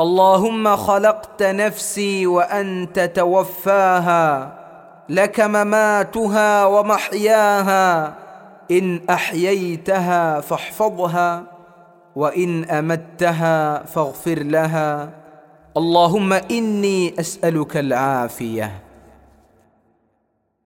اللهم خلقت نفسي وأنت توفاها لك مماتها ومحياها إن أحييتها فاحفظها وإن أمتها فاغفر لها. اللهم إني أسألك العافية.